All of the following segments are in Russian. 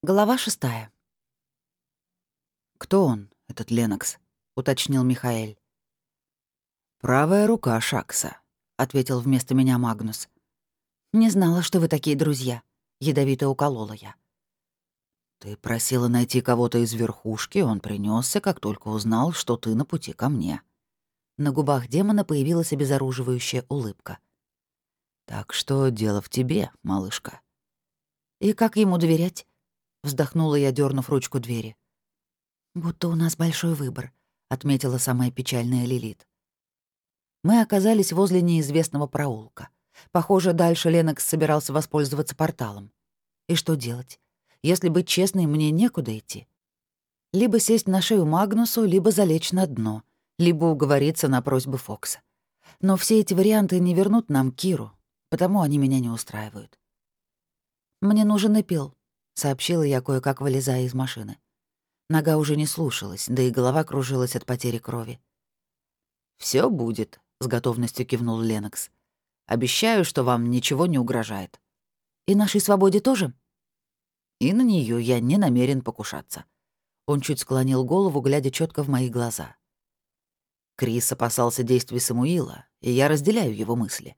Глава шестая. «Кто он, этот Ленокс?» — уточнил Михаэль. «Правая рука Шакса», — ответил вместо меня Магнус. «Не знала, что вы такие друзья», — ядовито уколола я. «Ты просила найти кого-то из верхушки, он принесся, как только узнал, что ты на пути ко мне». На губах демона появилась обезоруживающая улыбка. «Так что дело в тебе, малышка». «И как ему доверять?» Вздохнула я, дернув ручку двери. «Будто у нас большой выбор», — отметила самая печальная Лилит. Мы оказались возле неизвестного проулка. Похоже, дальше Ленокс собирался воспользоваться порталом. И что делать? Если быть честной, мне некуда идти. Либо сесть на шею Магнусу, либо залечь на дно, либо уговориться на просьбы Фокса. Но все эти варианты не вернут нам Киру, потому они меня не устраивают. «Мне нужен эпил», сообщила я, кое-как вылезая из машины. Нога уже не слушалась, да и голова кружилась от потери крови. Все будет», — с готовностью кивнул Ленокс. «Обещаю, что вам ничего не угрожает». «И нашей свободе тоже?» «И на нее я не намерен покушаться». Он чуть склонил голову, глядя четко в мои глаза. Крис опасался действий Самуила, и я разделяю его мысли.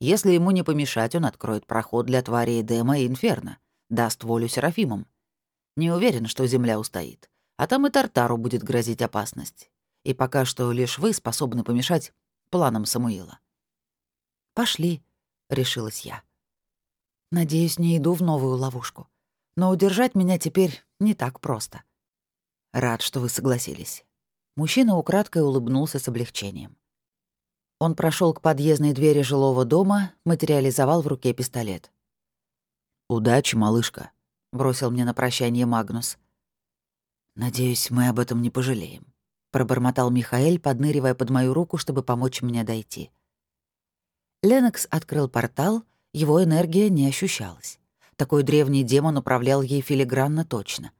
Если ему не помешать, он откроет проход для твари Эдема и Инферно даст волю Серафимам. Не уверен, что Земля устоит. А там и Тартару будет грозить опасность. И пока что лишь вы способны помешать планам Самуила. «Пошли», — решилась я. «Надеюсь, не иду в новую ловушку. Но удержать меня теперь не так просто. Рад, что вы согласились». Мужчина украдкой улыбнулся с облегчением. Он прошел к подъездной двери жилого дома, материализовал в руке пистолет. «Удачи, малышка», — бросил мне на прощание Магнус. «Надеюсь, мы об этом не пожалеем», — пробормотал Михаэль, подныривая под мою руку, чтобы помочь мне дойти. Ленокс открыл портал, его энергия не ощущалась. Такой древний демон управлял ей филигранно точно.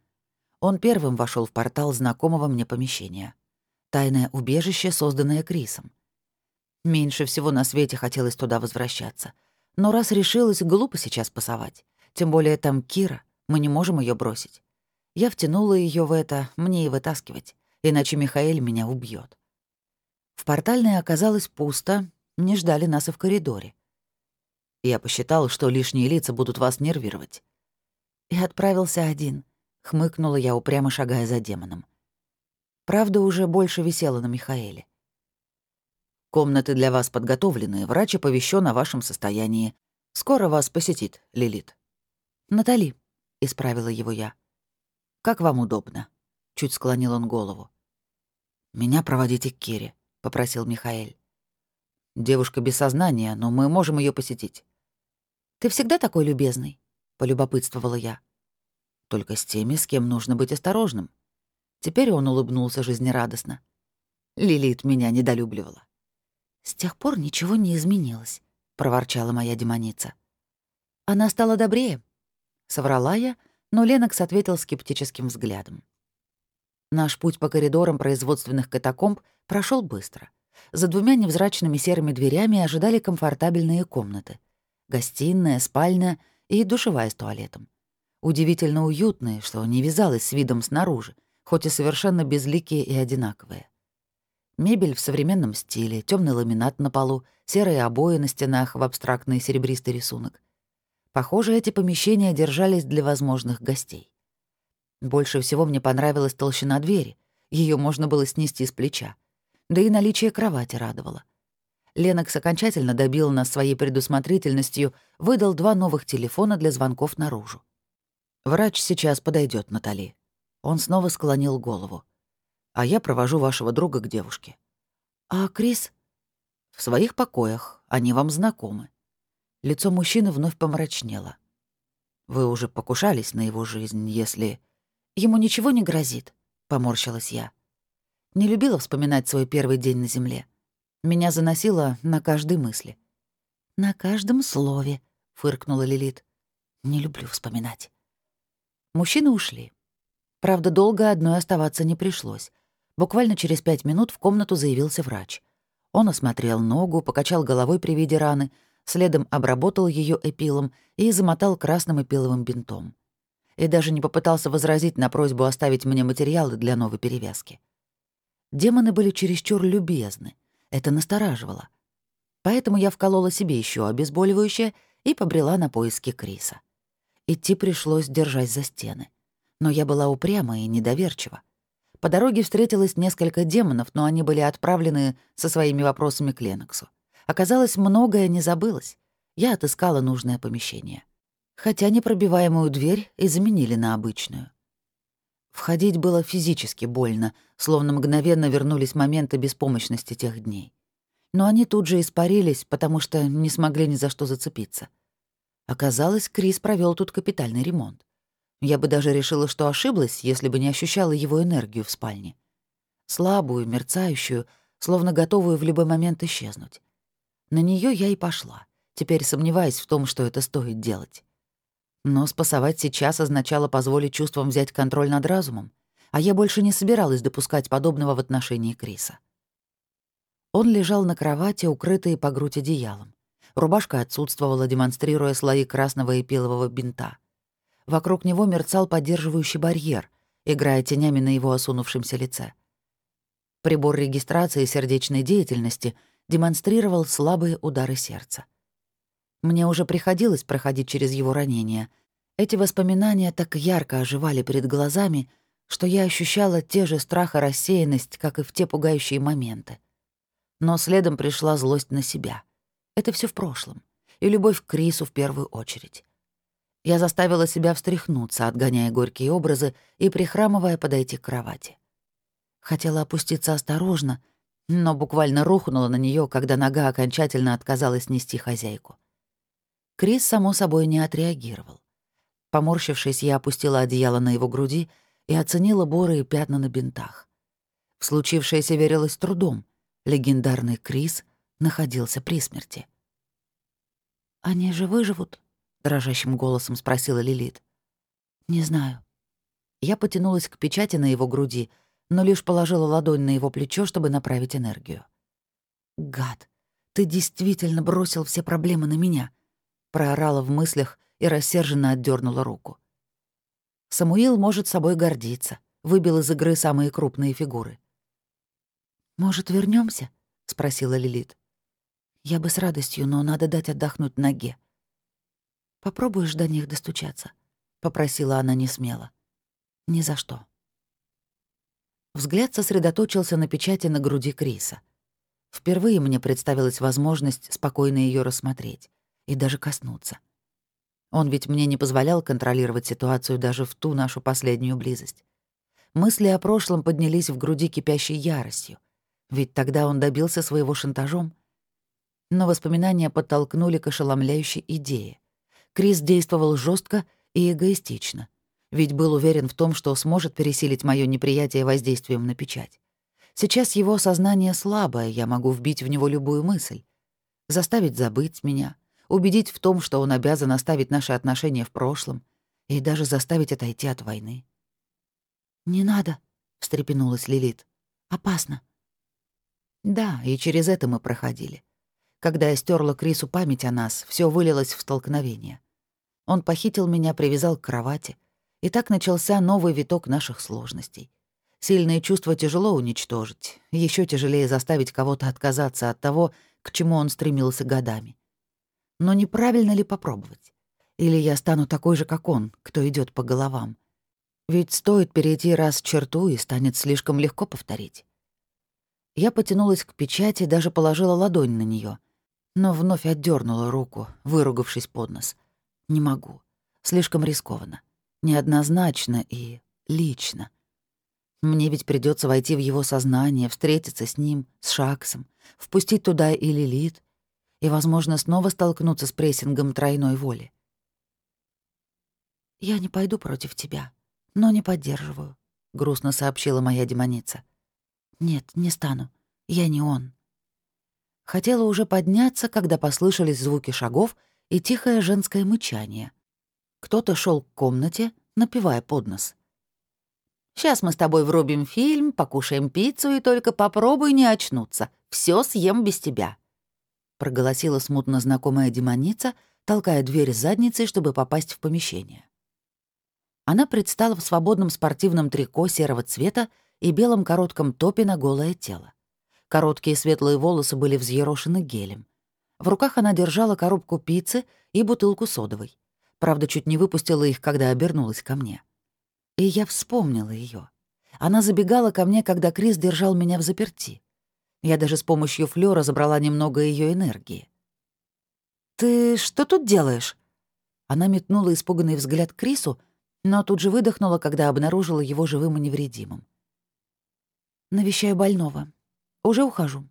Он первым вошел в портал знакомого мне помещения. Тайное убежище, созданное Крисом. Меньше всего на свете хотелось туда возвращаться. Но раз решилась, глупо сейчас пасовать. Тем более там Кира, мы не можем ее бросить. Я втянула ее в это, мне и вытаскивать, иначе Михаэль меня убьет. В портальной оказалось пусто, не ждали нас и в коридоре. Я посчитал, что лишние лица будут вас нервировать. И отправился один, хмыкнула я, упрямо шагая за демоном. Правда уже больше висела на Михаэле. Комнаты для вас подготовлены, врач оповещен о вашем состоянии. Скоро вас посетит Лилит. «Натали», — исправила его я. «Как вам удобно?» — чуть склонил он голову. «Меня проводите к Кире», — попросил Михаэль. «Девушка без сознания, но мы можем ее посетить». «Ты всегда такой любезный?» — полюбопытствовала я. «Только с теми, с кем нужно быть осторожным». Теперь он улыбнулся жизнерадостно. Лилит меня недолюбливала. «С тех пор ничего не изменилось», — проворчала моя демоница. «Она стала добрее», Соврала я, но Ленокс ответил скептическим взглядом. Наш путь по коридорам производственных катакомб прошел быстро. За двумя невзрачными серыми дверями ожидали комфортабельные комнаты. Гостиная, спальня и душевая с туалетом. Удивительно уютные, что не вязалось с видом снаружи, хоть и совершенно безликие и одинаковые. Мебель в современном стиле, темный ламинат на полу, серые обои на стенах в абстрактный серебристый рисунок. Похоже, эти помещения держались для возможных гостей. Больше всего мне понравилась толщина двери. Ее можно было снести с плеча. Да и наличие кровати радовало. Ленокс окончательно добил нас своей предусмотрительностью, выдал два новых телефона для звонков наружу. «Врач сейчас подойдет, Натали». Он снова склонил голову. «А я провожу вашего друга к девушке». «А Крис?» «В своих покоях. Они вам знакомы. Лицо мужчины вновь помрачнело. «Вы уже покушались на его жизнь, если...» «Ему ничего не грозит», — поморщилась я. Не любила вспоминать свой первый день на земле. Меня заносило на каждой мысли. «На каждом слове», — фыркнула Лилит. «Не люблю вспоминать». Мужчины ушли. Правда, долго одной оставаться не пришлось. Буквально через пять минут в комнату заявился врач. Он осмотрел ногу, покачал головой при виде раны — следом обработал ее эпилом и замотал красным эпиловым бинтом. и даже не попытался возразить на просьбу оставить мне материалы для новой перевязки. Демоны были чересчур любезны. Это настораживало. Поэтому я вколола себе еще обезболивающее и побрела на поиски Криса. Идти пришлось, держась за стены. Но я была упряма и недоверчива. По дороге встретилось несколько демонов, но они были отправлены со своими вопросами к Леноксу. Оказалось, многое не забылось. Я отыскала нужное помещение. Хотя непробиваемую дверь и заменили на обычную. Входить было физически больно, словно мгновенно вернулись моменты беспомощности тех дней. Но они тут же испарились, потому что не смогли ни за что зацепиться. Оказалось, Крис провел тут капитальный ремонт. Я бы даже решила, что ошиблась, если бы не ощущала его энергию в спальне. Слабую, мерцающую, словно готовую в любой момент исчезнуть. На нее я и пошла, теперь сомневаясь в том, что это стоит делать. Но спасовать сейчас означало позволить чувствам взять контроль над разумом, а я больше не собиралась допускать подобного в отношении Криса. Он лежал на кровати, укрытый по грудь одеялом. Рубашка отсутствовала, демонстрируя слои красного и пилового бинта. Вокруг него мерцал поддерживающий барьер, играя тенями на его осунувшемся лице. Прибор регистрации сердечной деятельности демонстрировал слабые удары сердца. Мне уже приходилось проходить через его ранения. Эти воспоминания так ярко оживали перед глазами, что я ощущала те же страх и рассеянность, как и в те пугающие моменты. Но следом пришла злость на себя. Это все в прошлом. И любовь к Крису в первую очередь. Я заставила себя встряхнуться, отгоняя горькие образы и прихрамывая подойти к кровати. Хотела опуститься осторожно, но буквально рухнула на нее, когда нога окончательно отказалась нести хозяйку. Крис, само собой, не отреагировал. Поморщившись, я опустила одеяло на его груди и оценила боры и пятна на бинтах. В случившееся верилось трудом. Легендарный Крис находился при смерти. «Они же выживут?» — дрожащим голосом спросила Лилит. «Не знаю». Я потянулась к печати на его груди, но лишь положила ладонь на его плечо, чтобы направить энергию. «Гад, ты действительно бросил все проблемы на меня проорала в мыслях и рассерженно отдернула руку. Самуил может собой гордиться, выбил из игры самые крупные фигуры. «Может, вернемся? спросила Лилит. «Я бы с радостью, но надо дать отдохнуть ноге». «Попробуешь до них достучаться?» — попросила она несмело. «Ни за что». Взгляд сосредоточился на печати на груди Криса. Впервые мне представилась возможность спокойно ее рассмотреть и даже коснуться. Он ведь мне не позволял контролировать ситуацию даже в ту нашу последнюю близость. Мысли о прошлом поднялись в груди кипящей яростью. Ведь тогда он добился своего шантажом. Но воспоминания подтолкнули к ошеломляющей идее. Крис действовал жестко и эгоистично, ведь был уверен в том, что сможет пересилить мое неприятие воздействием на печать. Сейчас его сознание слабое, я могу вбить в него любую мысль. Заставить забыть меня — убедить в том, что он обязан оставить наши отношения в прошлом и даже заставить отойти от войны. «Не надо», — встрепенулась Лилит. «Опасно». Да, и через это мы проходили. Когда я стерла Крису память о нас, все вылилось в столкновение. Он похитил меня, привязал к кровати, и так начался новый виток наших сложностей. Сильные чувства тяжело уничтожить, еще тяжелее заставить кого-то отказаться от того, к чему он стремился годами. Но неправильно ли попробовать? Или я стану такой же, как он, кто идет по головам? Ведь стоит перейти раз черту, и станет слишком легко повторить. Я потянулась к печати, даже положила ладонь на нее, но вновь отдернула руку, выругавшись под нос. Не могу. Слишком рискованно. Неоднозначно и лично. Мне ведь придется войти в его сознание, встретиться с ним, с Шаксом, впустить туда и Лилит, и, возможно, снова столкнуться с прессингом тройной воли. «Я не пойду против тебя, но не поддерживаю», — грустно сообщила моя демоница. «Нет, не стану. Я не он». Хотела уже подняться, когда послышались звуки шагов и тихое женское мычание. Кто-то шел к комнате, напивая под нос. «Сейчас мы с тобой врубим фильм, покушаем пиццу и только попробуй не очнуться. Все съем без тебя», проголосила смутно знакомая демоница, толкая дверь задницей, чтобы попасть в помещение. Она предстала в свободном спортивном трико серого цвета и белом коротком топе на голое тело. Короткие светлые волосы были взъерошены гелем. В руках она держала коробку пиццы и бутылку содовой. Правда, чуть не выпустила их, когда обернулась ко мне. И я вспомнила ее. Она забегала ко мне, когда Крис держал меня в заперти. Я даже с помощью флёра забрала немного ее энергии. «Ты что тут делаешь?» Она метнула испуганный взгляд Крису, но тут же выдохнула, когда обнаружила его живым и невредимым. «Навещаю больного. Уже ухожу».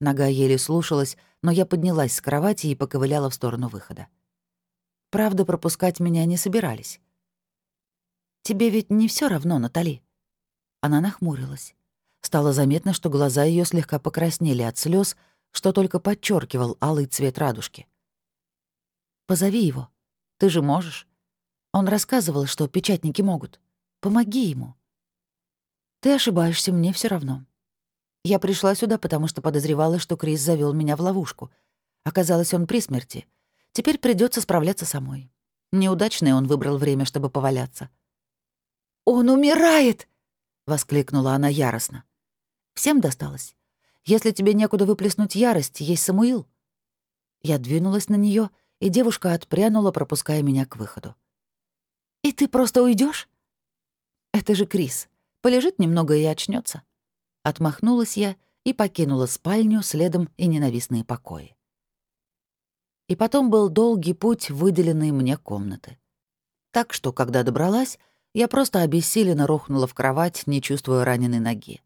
Нога еле слушалась, но я поднялась с кровати и поковыляла в сторону выхода. Правда, пропускать меня не собирались. «Тебе ведь не все равно, Натали?» Она нахмурилась. Стало заметно, что глаза ее слегка покраснели от слез, что только подчеркивал алый цвет радужки. «Позови его. Ты же можешь. Он рассказывал, что печатники могут. Помоги ему. Ты ошибаешься, мне все равно. Я пришла сюда, потому что подозревала, что Крис завел меня в ловушку. Оказалось, он при смерти. Теперь придется справляться самой. Неудачное он выбрал время, чтобы поваляться. «Он умирает!» — воскликнула она яростно. «Всем досталось. Если тебе некуда выплеснуть ярость, есть Самуил». Я двинулась на нее, и девушка отпрянула, пропуская меня к выходу. «И ты просто уйдешь? «Это же Крис. Полежит немного и очнется. Отмахнулась я и покинула спальню, следом и ненавистные покои. И потом был долгий путь в выделенные мне комнаты. Так что, когда добралась, я просто обессиленно рухнула в кровать, не чувствуя раненой ноги.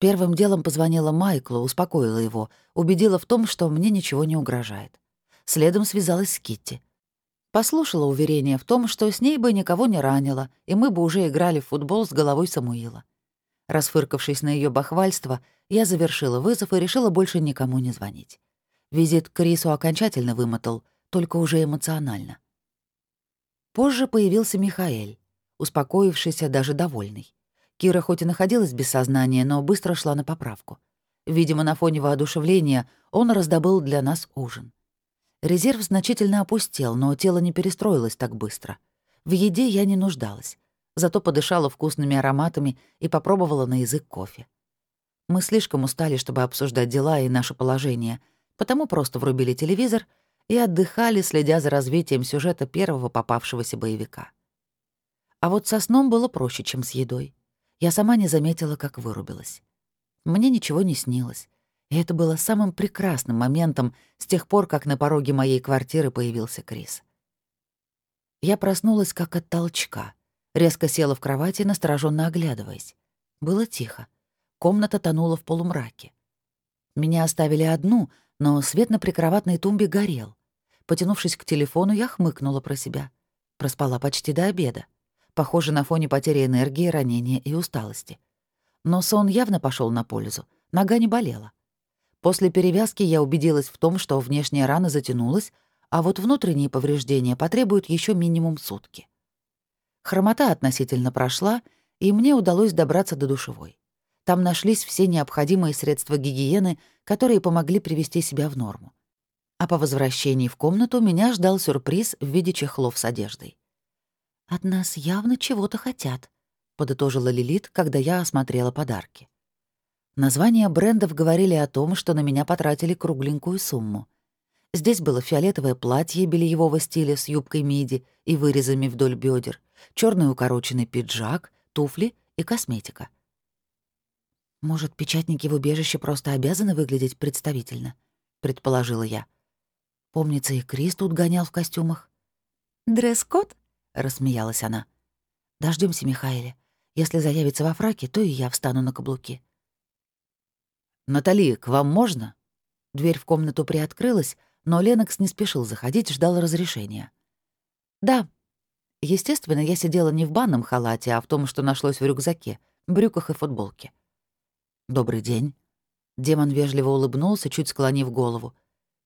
Первым делом позвонила Майклу, успокоила его, убедила в том, что мне ничего не угрожает. Следом связалась с Китти. Послушала уверение в том, что с ней бы никого не ранило, и мы бы уже играли в футбол с головой Самуила. Расфыркавшись на ее бахвальство, я завершила вызов и решила больше никому не звонить. Визит к Крису окончательно вымотал, только уже эмоционально. Позже появился Михаэль, успокоившийся, даже довольный. Кира хоть и находилась без сознания, но быстро шла на поправку. Видимо, на фоне воодушевления он раздобыл для нас ужин. Резерв значительно опустел, но тело не перестроилось так быстро. В еде я не нуждалась, зато подышала вкусными ароматами и попробовала на язык кофе. Мы слишком устали, чтобы обсуждать дела и наше положение, потому просто врубили телевизор и отдыхали, следя за развитием сюжета первого попавшегося боевика. А вот со сном было проще, чем с едой. Я сама не заметила, как вырубилась. Мне ничего не снилось. И это было самым прекрасным моментом с тех пор, как на пороге моей квартиры появился Крис. Я проснулась как от толчка. Резко села в кровати, настороженно оглядываясь. Было тихо. Комната тонула в полумраке. Меня оставили одну, но свет на прикроватной тумбе горел. Потянувшись к телефону, я хмыкнула про себя. Проспала почти до обеда. Похоже на фоне потери энергии, ранения и усталости. Но сон явно пошел на пользу. Нога не болела. После перевязки я убедилась в том, что внешняя рана затянулась, а вот внутренние повреждения потребуют еще минимум сутки. Хромота относительно прошла, и мне удалось добраться до душевой. Там нашлись все необходимые средства гигиены, которые помогли привести себя в норму. А по возвращении в комнату меня ждал сюрприз в виде чехлов с одеждой. «От нас явно чего-то хотят», — подытожила Лилит, когда я осмотрела подарки. Названия брендов говорили о том, что на меня потратили кругленькую сумму. Здесь было фиолетовое платье бельевого стиля с юбкой миди и вырезами вдоль бедер, черный укороченный пиджак, туфли и косметика. «Может, печатники в убежище просто обязаны выглядеть представительно?» — предположила я. Помнится, и Крис тут гонял в костюмах. «Дресс-код?» — рассмеялась она. Дождемся Михаэля. Если заявится во фраке, то и я встану на каблуки». «Натали, к вам можно?» Дверь в комнату приоткрылась, но Ленокс не спешил заходить, ждал разрешения. «Да». Естественно, я сидела не в банном халате, а в том, что нашлось в рюкзаке, брюках и футболке. «Добрый день». Демон вежливо улыбнулся, чуть склонив голову.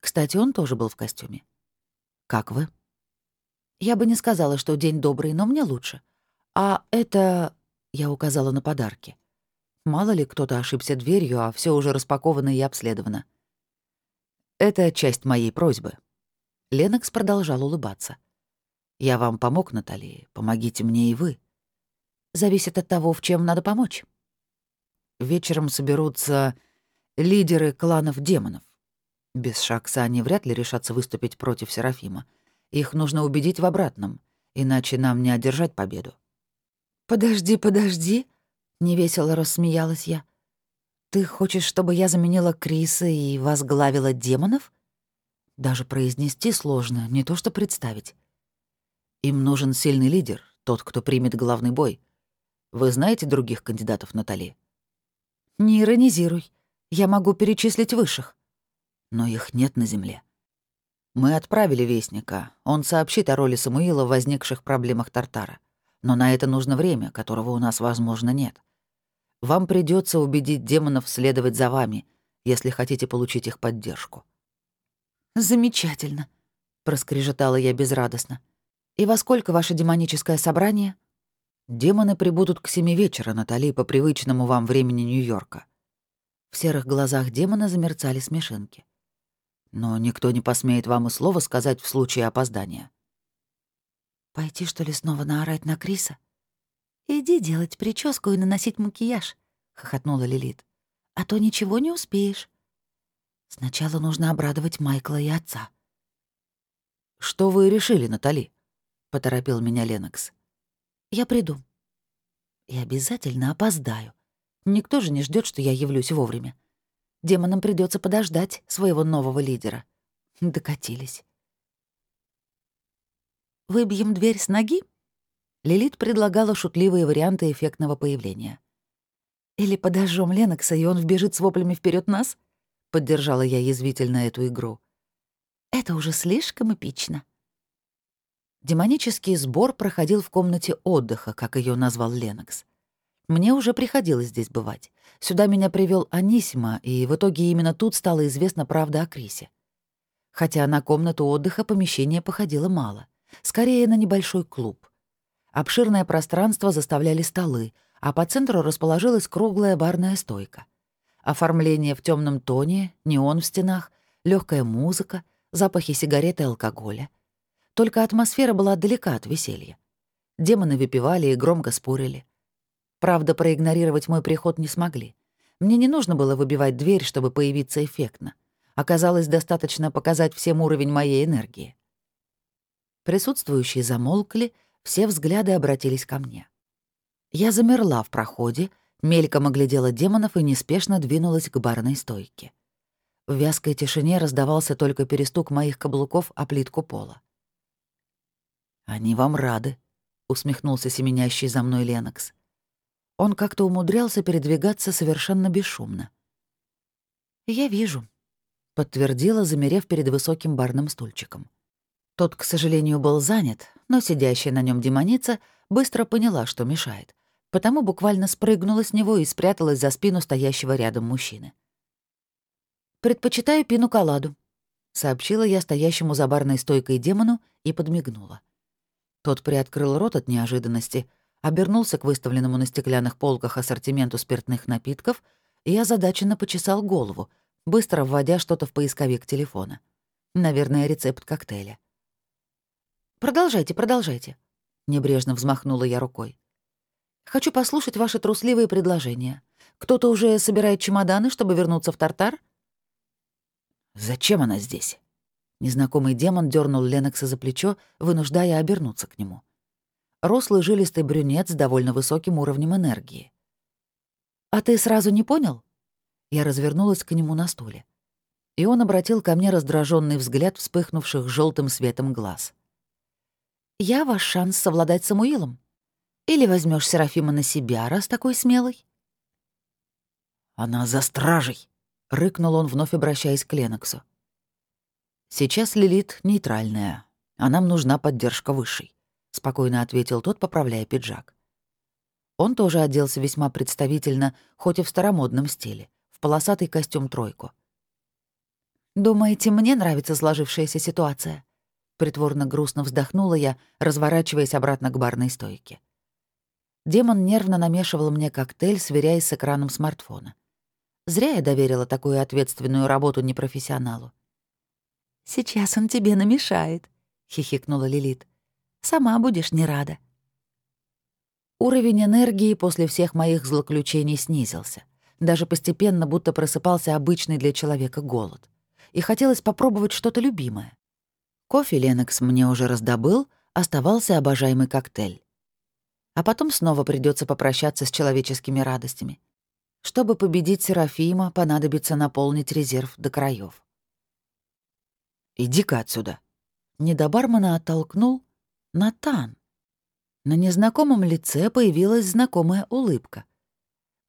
Кстати, он тоже был в костюме. «Как вы?» «Я бы не сказала, что день добрый, но мне лучше. А это...» — я указала на подарки. Мало ли кто-то ошибся дверью, а все уже распаковано и обследовано. Это часть моей просьбы. Ленокс продолжал улыбаться. Я вам помог, Натали, помогите мне и вы. Зависит от того, в чем надо помочь. Вечером соберутся лидеры кланов демонов. Без Шакса они вряд ли решатся выступить против Серафима. Их нужно убедить в обратном, иначе нам не одержать победу. «Подожди, подожди», — невесело рассмеялась я. «Ты хочешь, чтобы я заменила Криса и возглавила демонов?» Даже произнести сложно, не то что представить. Им нужен сильный лидер, тот, кто примет главный бой. Вы знаете других кандидатов, Натали? Не иронизируй. Я могу перечислить высших. Но их нет на земле. Мы отправили вестника. Он сообщит о роли Самуила в возникших проблемах Тартара. Но на это нужно время, которого у нас, возможно, нет. Вам придется убедить демонов следовать за вами, если хотите получить их поддержку. «Замечательно», — проскрежетала я безрадостно. «И во сколько ваше демоническое собрание?» «Демоны прибудут к семи вечера, Натали, по привычному вам времени Нью-Йорка». В серых глазах демона замерцали смешинки. «Но никто не посмеет вам и слова сказать в случае опоздания». «Пойти, что ли, снова наорать на Криса?» «Иди делать прическу и наносить макияж», — хохотнула Лилит. «А то ничего не успеешь». Сначала нужно обрадовать Майкла и отца. «Что вы решили, Натали?» — поторопил меня Ленокс. «Я приду. И обязательно опоздаю. Никто же не ждет, что я явлюсь вовремя. Демонам придется подождать своего нового лидера. Докатились. «Выбьем дверь с ноги?» Лилит предлагала шутливые варианты эффектного появления. «Или подожжем Ленокса, и он вбежит с воплями вперед нас?» — поддержала я язвительно эту игру. «Это уже слишком эпично». Демонический сбор проходил в комнате отдыха, как ее назвал Ленокс. Мне уже приходилось здесь бывать. Сюда меня привел Анисима, и в итоге именно тут стала известна правда о Крисе. Хотя на комнату отдыха помещение походило мало. Скорее, на небольшой клуб. Обширное пространство заставляли столы, а по центру расположилась круглая барная стойка. Оформление в темном тоне, неон в стенах, легкая музыка, запахи сигарет и алкоголя. Только атмосфера была далека от веселья. Демоны выпивали и громко спорили. Правда, проигнорировать мой приход не смогли. Мне не нужно было выбивать дверь, чтобы появиться эффектно. Оказалось, достаточно показать всем уровень моей энергии. Присутствующие замолкли, все взгляды обратились ко мне. Я замерла в проходе, Мельком оглядела демонов и неспешно двинулась к барной стойке. В вязкой тишине раздавался только перестук моих каблуков о плитку пола. «Они вам рады», — усмехнулся семенящий за мной Ленокс. Он как-то умудрялся передвигаться совершенно бесшумно. «Я вижу», — подтвердила, замерев перед высоким барным стульчиком. Тот, к сожалению, был занят, но сидящая на нем демоница быстро поняла, что мешает потому буквально спрыгнула с него и спряталась за спину стоящего рядом мужчины. «Предпочитаю пину-коладу», — сообщила я стоящему за барной стойкой демону и подмигнула. Тот приоткрыл рот от неожиданности, обернулся к выставленному на стеклянных полках ассортименту спиртных напитков и озадаченно почесал голову, быстро вводя что-то в поисковик телефона. Наверное, рецепт коктейля. «Продолжайте, продолжайте», — небрежно взмахнула я рукой. Хочу послушать ваши трусливые предложения. Кто-то уже собирает чемоданы, чтобы вернуться в Тартар?» «Зачем она здесь?» Незнакомый демон дернул Ленокса за плечо, вынуждая обернуться к нему. Рослый жилистый брюнет с довольно высоким уровнем энергии. «А ты сразу не понял?» Я развернулась к нему на стуле. И он обратил ко мне раздраженный взгляд вспыхнувших желтым светом глаз. «Я ваш шанс совладать Самуилом. Или возьмешь Серафима на себя, раз такой смелый?» «Она за стражей!» — рыкнул он, вновь обращаясь к Леноксу. «Сейчас Лилит нейтральная, а нам нужна поддержка высшей», — спокойно ответил тот, поправляя пиджак. Он тоже оделся весьма представительно, хоть и в старомодном стиле, в полосатый костюм-тройку. «Думаете, мне нравится сложившаяся ситуация?» Притворно грустно вздохнула я, разворачиваясь обратно к барной стойке. Демон нервно намешивал мне коктейль, сверяясь с экраном смартфона. Зря я доверила такую ответственную работу непрофессионалу. «Сейчас он тебе намешает», — хихикнула Лилит. Сама будешь не рада». Уровень энергии после всех моих злоключений снизился. Даже постепенно будто просыпался обычный для человека голод. И хотелось попробовать что-то любимое. Кофе Ленокс мне уже раздобыл, оставался обожаемый коктейль. А потом снова придется попрощаться с человеческими радостями. Чтобы победить Серафима, понадобится наполнить резерв до краев. «Иди-ка отсюда!» Не до бармена оттолкнул Натан. На незнакомом лице появилась знакомая улыбка.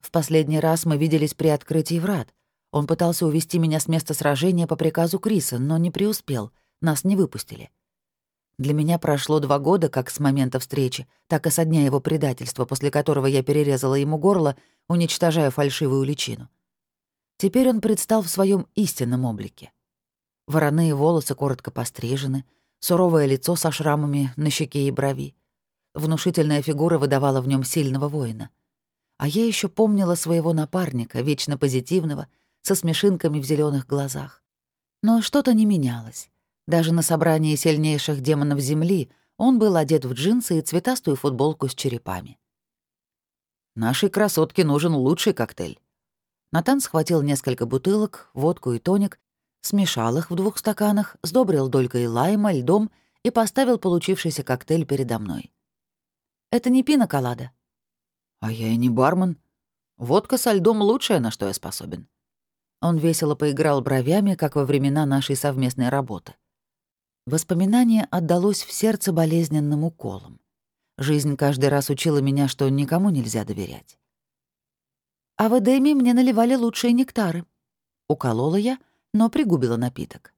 В последний раз мы виделись при открытии врат. Он пытался увести меня с места сражения по приказу Криса, но не преуспел, нас не выпустили. Для меня прошло два года как с момента встречи, так и со дня его предательства, после которого я перерезала ему горло, уничтожая фальшивую личину. Теперь он предстал в своем истинном облике. Вороные волосы коротко пострижены, суровое лицо со шрамами на щеке и брови. Внушительная фигура выдавала в нем сильного воина. А я еще помнила своего напарника, вечно позитивного, со смешинками в зеленых глазах. Но что-то не менялось. Даже на собрании сильнейших демонов Земли он был одет в джинсы и цветастую футболку с черепами. «Нашей красотке нужен лучший коктейль». Натан схватил несколько бутылок, водку и тоник, смешал их в двух стаканах, сдобрил долькой лайма, льдом и поставил получившийся коктейль передо мной. «Это не пина-колада». «А я и не бармен. Водка со льдом — лучшее, на что я способен». Он весело поиграл бровями, как во времена нашей совместной работы. Воспоминание отдалось в сердце болезненным уколом. Жизнь каждый раз учила меня, что никому нельзя доверять. «А в Эдеме мне наливали лучшие нектары». Уколола я, но пригубила напиток.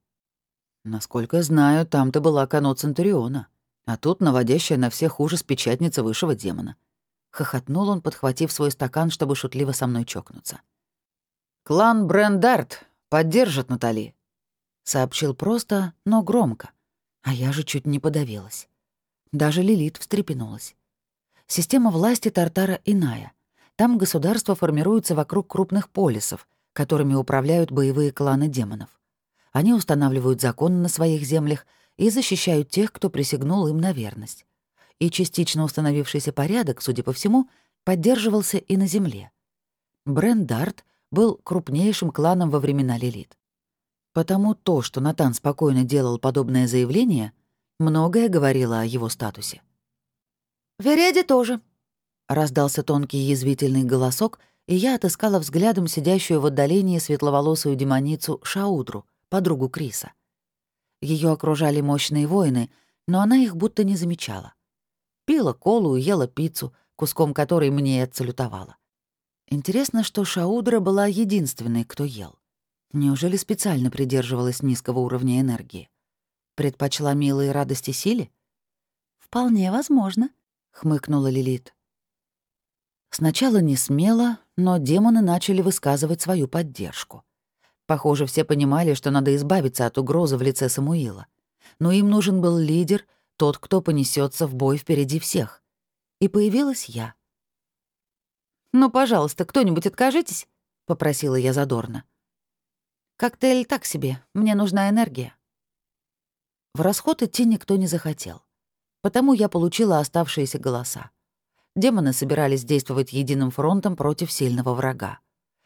«Насколько знаю, там ты была Кано Центуриона, а тут наводящая на всех ужас печатница высшего демона». Хохотнул он, подхватив свой стакан, чтобы шутливо со мной чокнуться. «Клан Брендарт поддержит Натали», Сообщил просто, но громко. А я же чуть не подавилась. Даже Лилит встрепенулась. Система власти Тартара иная. Там государство формируется вокруг крупных полисов, которыми управляют боевые кланы демонов. Они устанавливают законы на своих землях и защищают тех, кто присягнул им на верность. И частично установившийся порядок, судя по всему, поддерживался и на земле. Брендарт был крупнейшим кланом во времена Лилит. Потому то, что Натан спокойно делал подобное заявление, многое говорило о его статусе. «Вереди тоже», — раздался тонкий язвительный голосок, и я отыскала взглядом сидящую в отдалении светловолосую демоницу Шаудру, подругу Криса. Ее окружали мощные воины, но она их будто не замечала. Пила колу и ела пиццу, куском которой мне отсалютовала. Интересно, что Шаудра была единственной, кто ел. Неужели специально придерживалась низкого уровня энергии? Предпочла милые радости силе? «Вполне возможно», — хмыкнула Лилит. Сначала не смело, но демоны начали высказывать свою поддержку. Похоже, все понимали, что надо избавиться от угрозы в лице Самуила. Но им нужен был лидер, тот, кто понесется в бой впереди всех. И появилась я. «Ну, пожалуйста, кто-нибудь откажитесь?» — попросила я задорно. Коктейль так себе, мне нужна энергия. В расход идти никто не захотел. Потому я получила оставшиеся голоса. Демоны собирались действовать единым фронтом против сильного врага.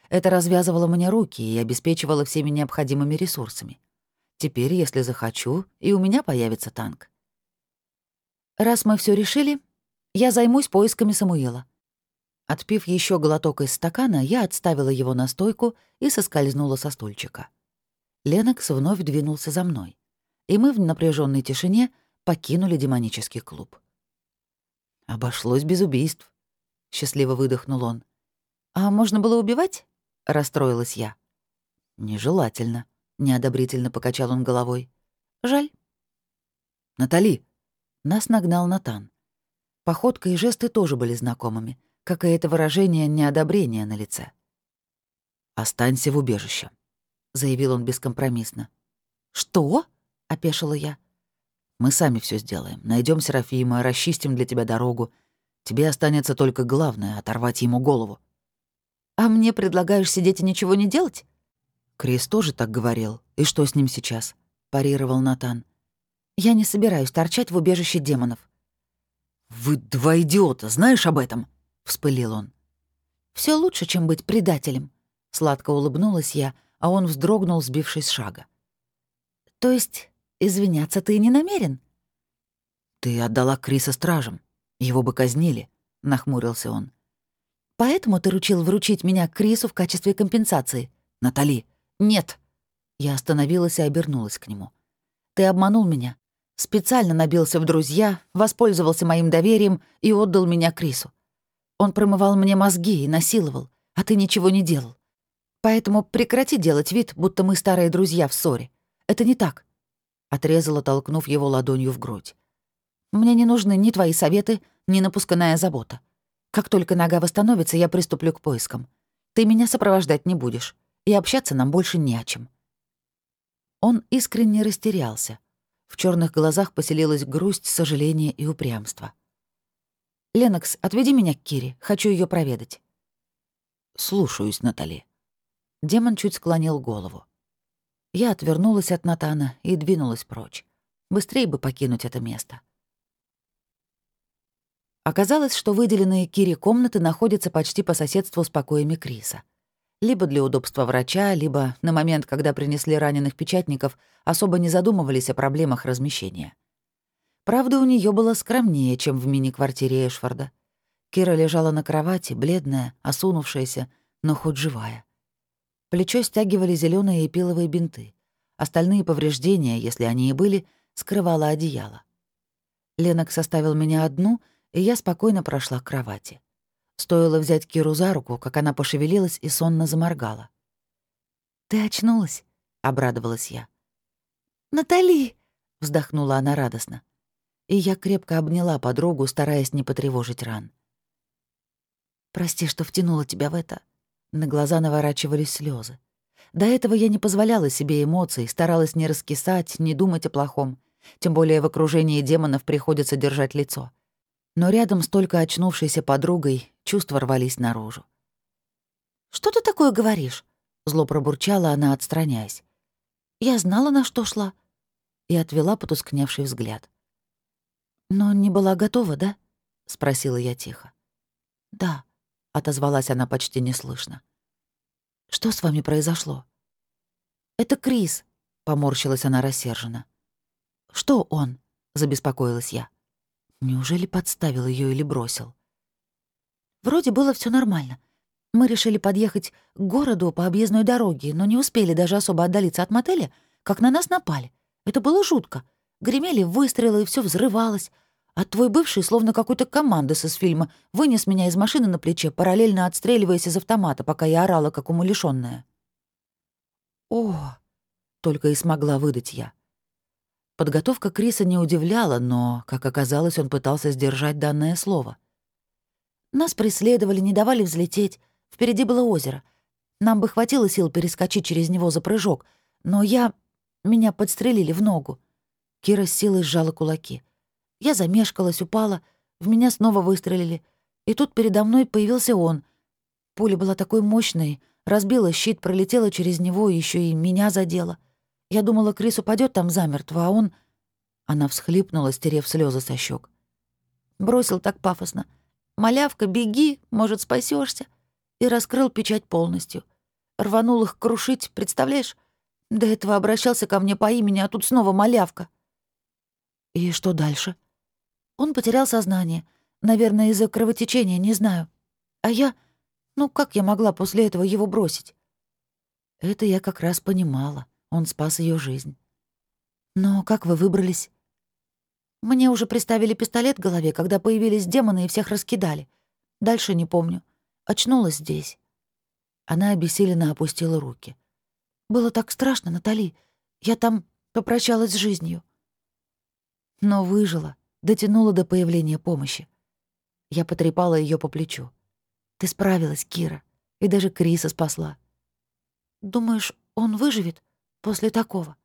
Это развязывало мне руки и обеспечивало всеми необходимыми ресурсами. Теперь, если захочу, и у меня появится танк. Раз мы все решили, я займусь поисками Самуила. Отпив еще глоток из стакана, я отставила его на стойку и соскользнула со стульчика. Ленокс вновь двинулся за мной, и мы в напряженной тишине покинули демонический клуб. «Обошлось без убийств», — счастливо выдохнул он. «А можно было убивать?» — расстроилась я. «Нежелательно», — неодобрительно покачал он головой. «Жаль». «Натали!» Нас нагнал Натан. Походка и жесты тоже были знакомыми, как и это выражение неодобрения на лице. «Останься в убежище», — заявил он бескомпромиссно. «Что?» — опешила я. «Мы сами все сделаем. Найдем Серафима, расчистим для тебя дорогу. Тебе останется только главное — оторвать ему голову». «А мне предлагаешь сидеть и ничего не делать?» «Крис тоже так говорил. И что с ним сейчас?» — парировал Натан. «Я не собираюсь торчать в убежище демонов», «Вы два идиота, знаешь об этом?» — вспылил он. Все лучше, чем быть предателем», — сладко улыбнулась я, а он вздрогнул, сбившись с шага. «То есть извиняться ты не намерен?» «Ты отдала Криса стражам. Его бы казнили», — нахмурился он. «Поэтому ты ручил вручить меня Крису в качестве компенсации?» «Натали, нет!» Я остановилась и обернулась к нему. «Ты обманул меня. Специально набился в друзья, воспользовался моим доверием и отдал меня Крису. Он промывал мне мозги и насиловал, а ты ничего не делал. Поэтому прекрати делать вид, будто мы старые друзья в ссоре. Это не так». Отрезала, толкнув его ладонью в грудь. «Мне не нужны ни твои советы, ни напускная забота. Как только нога восстановится, я приступлю к поискам. Ты меня сопровождать не будешь, и общаться нам больше не о чем». Он искренне растерялся. В черных глазах поселилась грусть, сожаление и упрямство. «Ленокс, отведи меня к Кире. Хочу ее проведать». «Слушаюсь, Натали». Демон чуть склонил голову. Я отвернулась от Натана и двинулась прочь. Быстрее бы покинуть это место. Оказалось, что выделенные Кире комнаты находятся почти по соседству с покоями Криса. Либо для удобства врача, либо на момент, когда принесли раненых печатников, особо не задумывались о проблемах размещения. Правда, у нее было скромнее, чем в мини-квартире Эшфорда. Кира лежала на кровати, бледная, осунувшаяся, но хоть живая. Плечо стягивали зеленые эпиловые бинты. Остальные повреждения, если они и были, скрывало одеяло. Ленок составил меня одну, и я спокойно прошла к кровати. Стоило взять Киру за руку, как она пошевелилась и сонно заморгала. «Ты очнулась?» — обрадовалась я. «Натали!» — вздохнула она радостно и я крепко обняла подругу, стараясь не потревожить ран. «Прости, что втянула тебя в это». На глаза наворачивались слезы. До этого я не позволяла себе эмоций, старалась не раскисать, не думать о плохом. Тем более в окружении демонов приходится держать лицо. Но рядом с только очнувшейся подругой чувства рвались наружу. «Что ты такое говоришь?» — зло пробурчала она, отстраняясь. «Я знала, на что шла». И отвела потускневший взгляд. «Но не была готова, да?» — спросила я тихо. «Да», — отозвалась она почти неслышно. «Что с вами произошло?» «Это Крис», — поморщилась она рассерженно. «Что он?» — забеспокоилась я. Неужели подставил ее или бросил? Вроде было все нормально. Мы решили подъехать к городу по объездной дороге, но не успели даже особо отдалиться от мотеля, как на нас напали. Это было жутко. Гремели выстрелы, и все взрывалось. А твой бывший, словно какой-то командос из фильма, вынес меня из машины на плече, параллельно отстреливаясь из автомата, пока я орала, как умалишённая. «О!» — только и смогла выдать я. Подготовка Криса не удивляла, но, как оказалось, он пытался сдержать данное слово. Нас преследовали, не давали взлететь. Впереди было озеро. Нам бы хватило сил перескочить через него за прыжок, но я... Меня подстрелили в ногу. Кира с силой сжала кулаки. Я замешкалась, упала, в меня снова выстрелили. И тут передо мной появился он. Пуля была такой мощной, разбила щит, пролетела через него еще и меня задела. Я думала, Крис упадет там замертво, а он... Она всхлипнула, стерев слезы со щек. Бросил так пафосно. «Малявка, беги, может, спасешься. И раскрыл печать полностью. Рванул их крушить, представляешь? До этого обращался ко мне по имени, а тут снова малявка. «И что дальше?» «Он потерял сознание. Наверное, из-за кровотечения, не знаю. А я... Ну, как я могла после этого его бросить?» Это я как раз понимала. Он спас ее жизнь. «Но как вы выбрались?» «Мне уже приставили пистолет к голове, когда появились демоны и всех раскидали. Дальше не помню. Очнулась здесь». Она обессиленно опустила руки. «Было так страшно, Натали. Я там попрощалась с жизнью но выжила, дотянула до появления помощи. Я потрепала ее по плечу. «Ты справилась, Кира, и даже Криса спасла». «Думаешь, он выживет после такого?»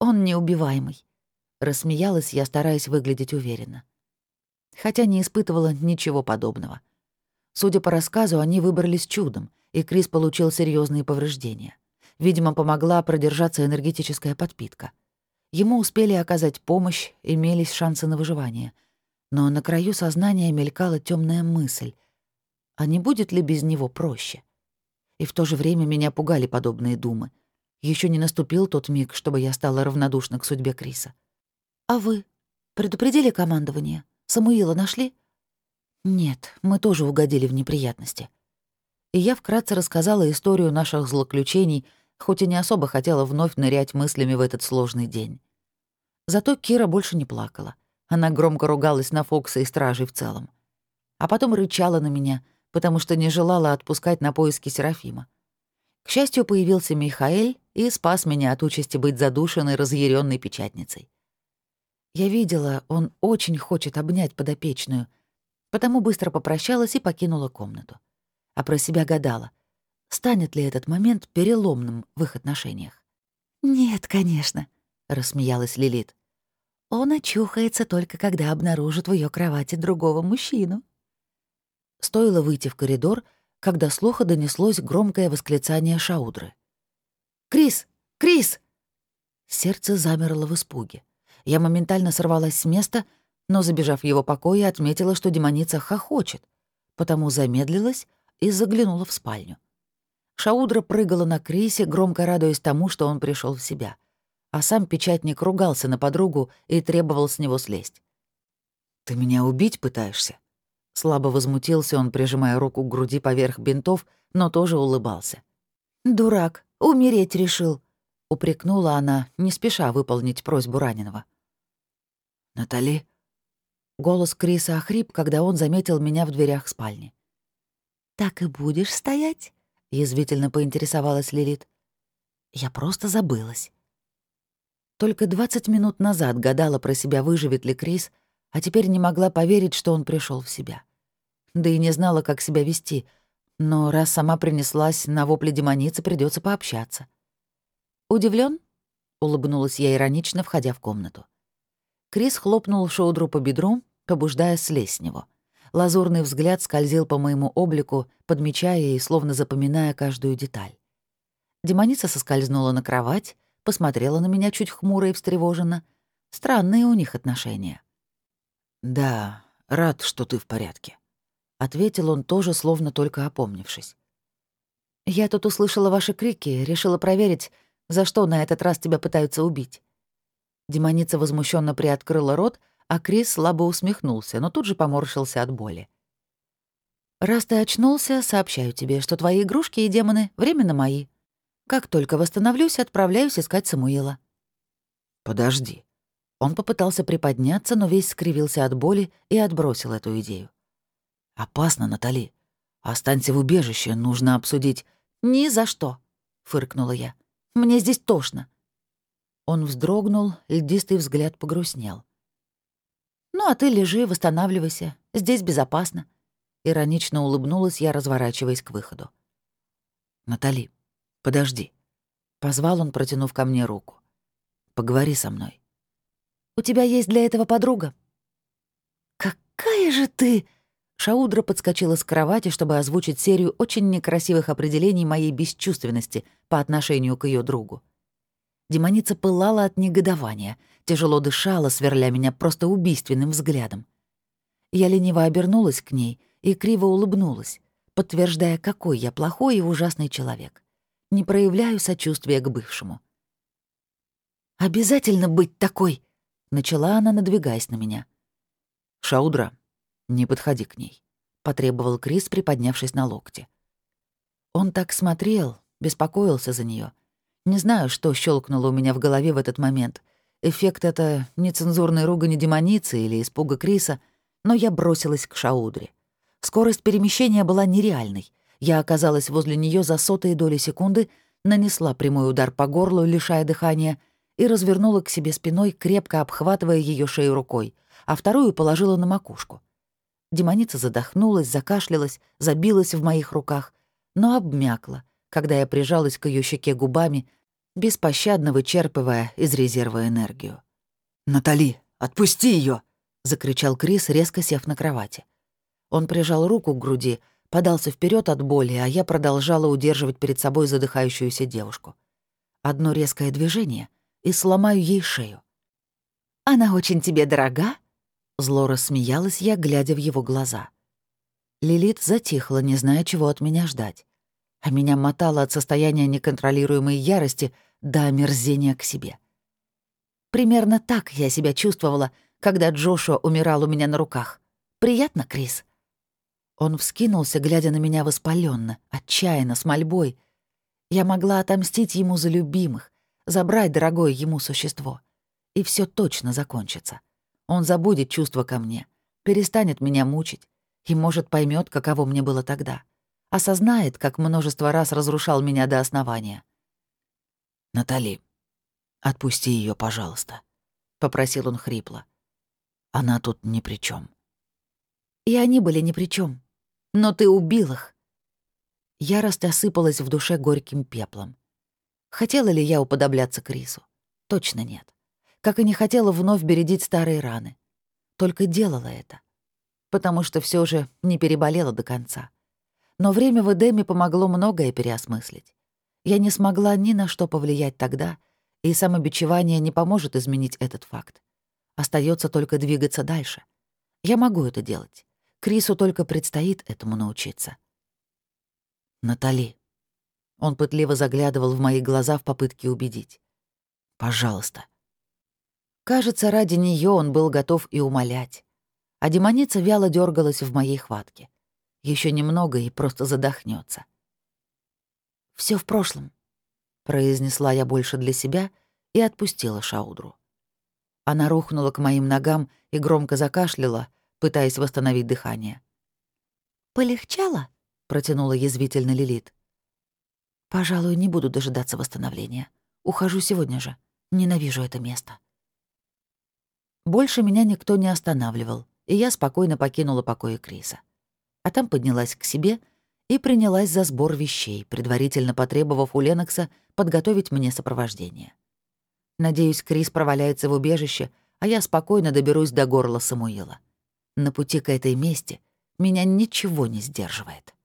«Он неубиваемый», — рассмеялась я, стараясь выглядеть уверенно. Хотя не испытывала ничего подобного. Судя по рассказу, они выбрались чудом, и Крис получил серьезные повреждения. Видимо, помогла продержаться энергетическая подпитка — Ему успели оказать помощь, имелись шансы на выживание. но на краю сознания мелькала темная мысль. А не будет ли без него проще? И в то же время меня пугали подобные думы. Еще не наступил тот миг, чтобы я стала равнодушна к судьбе Криса. «А вы? Предупредили командование? Самуила нашли?» «Нет, мы тоже угодили в неприятности». И я вкратце рассказала историю наших злоключений, хоть и не особо хотела вновь нырять мыслями в этот сложный день. Зато Кира больше не плакала. Она громко ругалась на Фокса и стражей в целом. А потом рычала на меня, потому что не желала отпускать на поиски Серафима. К счастью, появился Михаэль и спас меня от участи быть задушенной разъяренной печатницей. Я видела, он очень хочет обнять подопечную, потому быстро попрощалась и покинула комнату. А про себя гадала, станет ли этот момент переломным в их отношениях. «Нет, конечно», — рассмеялась Лилит. Он очухается только когда обнаружит в ее кровати другого мужчину. Стоило выйти в коридор, когда слуха донеслось громкое восклицание Шаудры. «Крис! Крис!» Сердце замерло в испуге. Я моментально сорвалась с места, но, забежав в его покои, отметила, что демоница хохочет, потому замедлилась и заглянула в спальню. Шаудра прыгала на Крисе, громко радуясь тому, что он пришел в себя а сам печатник ругался на подругу и требовал с него слезть. «Ты меня убить пытаешься?» Слабо возмутился он, прижимая руку к груди поверх бинтов, но тоже улыбался. «Дурак, умереть решил», — упрекнула она, не спеша выполнить просьбу раненого. «Натали?» Голос Криса охрип, когда он заметил меня в дверях спальни. «Так и будешь стоять?» — язвительно поинтересовалась Лилит. Я просто забылась. Только 20 минут назад гадала про себя, выживет ли Крис, а теперь не могла поверить, что он пришел в себя. Да и не знала, как себя вести, но раз сама принеслась на вопли демоницы, придется пообщаться. Удивлен? улыбнулась я иронично, входя в комнату. Крис хлопнул Шоудру по бедру, побуждая слезть с него. Лазурный взгляд скользил по моему облику, подмечая и словно запоминая каждую деталь. Демоница соскользнула на кровать, посмотрела на меня чуть хмуро и встревоженно. Странные у них отношения. «Да, рад, что ты в порядке», — ответил он тоже, словно только опомнившись. «Я тут услышала ваши крики, решила проверить, за что на этот раз тебя пытаются убить». Демоница возмущенно приоткрыла рот, а Крис слабо усмехнулся, но тут же поморщился от боли. «Раз ты очнулся, сообщаю тебе, что твои игрушки и демоны временно мои. Как только восстановлюсь, отправляюсь искать Самуила». «Подожди». Он попытался приподняться, но весь скривился от боли и отбросил эту идею. «Опасно, Натали. Останься в убежище, нужно обсудить...» «Ни за что», — фыркнула я. «Мне здесь тошно». Он вздрогнул, льдистый взгляд погрустнел. «Ну, а ты лежи, восстанавливайся. Здесь безопасно». Иронично улыбнулась я, разворачиваясь к выходу. «Натали, «Подожди». Позвал он, протянув ко мне руку. «Поговори со мной». «У тебя есть для этого подруга?» «Какая же ты...» Шаудра подскочила с кровати, чтобы озвучить серию очень некрасивых определений моей бесчувственности по отношению к ее другу. Демоница пылала от негодования, тяжело дышала, сверля меня просто убийственным взглядом. Я лениво обернулась к ней и криво улыбнулась, подтверждая, какой я плохой и ужасный человек не проявляю сочувствия к бывшему. «Обязательно быть такой!» — начала она, надвигаясь на меня. «Шаудра, не подходи к ней», — потребовал Крис, приподнявшись на локте. Он так смотрел, беспокоился за нее. Не знаю, что щелкнуло у меня в голове в этот момент. Эффект это нецензурной ругани демоницы или испуга Криса, но я бросилась к Шаудре. Скорость перемещения была нереальной. Я оказалась возле нее за сотые доли секунды, нанесла прямой удар по горлу, лишая дыхания, и развернула к себе спиной, крепко обхватывая ее шею рукой, а вторую положила на макушку. Демоница задохнулась, закашлялась, забилась в моих руках, но обмякла, когда я прижалась к ее щеке губами, беспощадно вычерпывая из резерва энергию. «Натали, отпусти ее! закричал Крис, резко сев на кровати. Он прижал руку к груди, подался вперед от боли, а я продолжала удерживать перед собой задыхающуюся девушку. Одно резкое движение — и сломаю ей шею. «Она очень тебе дорога?» Зло рассмеялась я, глядя в его глаза. Лилит затихла, не зная, чего от меня ждать. А меня мотало от состояния неконтролируемой ярости до омерзения к себе. Примерно так я себя чувствовала, когда Джошуа умирал у меня на руках. Приятно, Крис?» Он вскинулся, глядя на меня воспаленно, отчаянно, с мольбой. Я могла отомстить ему за любимых, забрать дорогое ему существо. И все точно закончится. Он забудет чувства ко мне, перестанет меня мучить и, может, поймет, каково мне было тогда. Осознает, как множество раз разрушал меня до основания. «Натали, отпусти ее, пожалуйста», — попросил он хрипло. «Она тут ни при чем. И они были ни при чем. Но ты убил их. Ярость осыпалась в душе горьким пеплом. Хотела ли я уподобляться Крису? Точно нет. Как и не хотела вновь бередить старые раны. Только делала это. Потому что все же не переболела до конца. Но время в Эдеме помогло многое переосмыслить. Я не смогла ни на что повлиять тогда, и самобичевание не поможет изменить этот факт. Остается только двигаться дальше. Я могу это делать. Крису только предстоит этому научиться. «Натали». Он пытливо заглядывал в мои глаза в попытке убедить. «Пожалуйста». Кажется, ради нее он был готов и умолять. А демоница вяло дергалась в моей хватке. Еще немного и просто задохнется. Все в прошлом», — произнесла я больше для себя и отпустила Шаудру. Она рухнула к моим ногам и громко закашляла, пытаясь восстановить дыхание. «Полегчало?» — протянула язвительно Лилит. «Пожалуй, не буду дожидаться восстановления. Ухожу сегодня же. Ненавижу это место». Больше меня никто не останавливал, и я спокойно покинула покои Криса. А там поднялась к себе и принялась за сбор вещей, предварительно потребовав у Ленокса подготовить мне сопровождение. Надеюсь, Крис проваляется в убежище, а я спокойно доберусь до горла Самуила. На пути к этой мести меня ничего не сдерживает.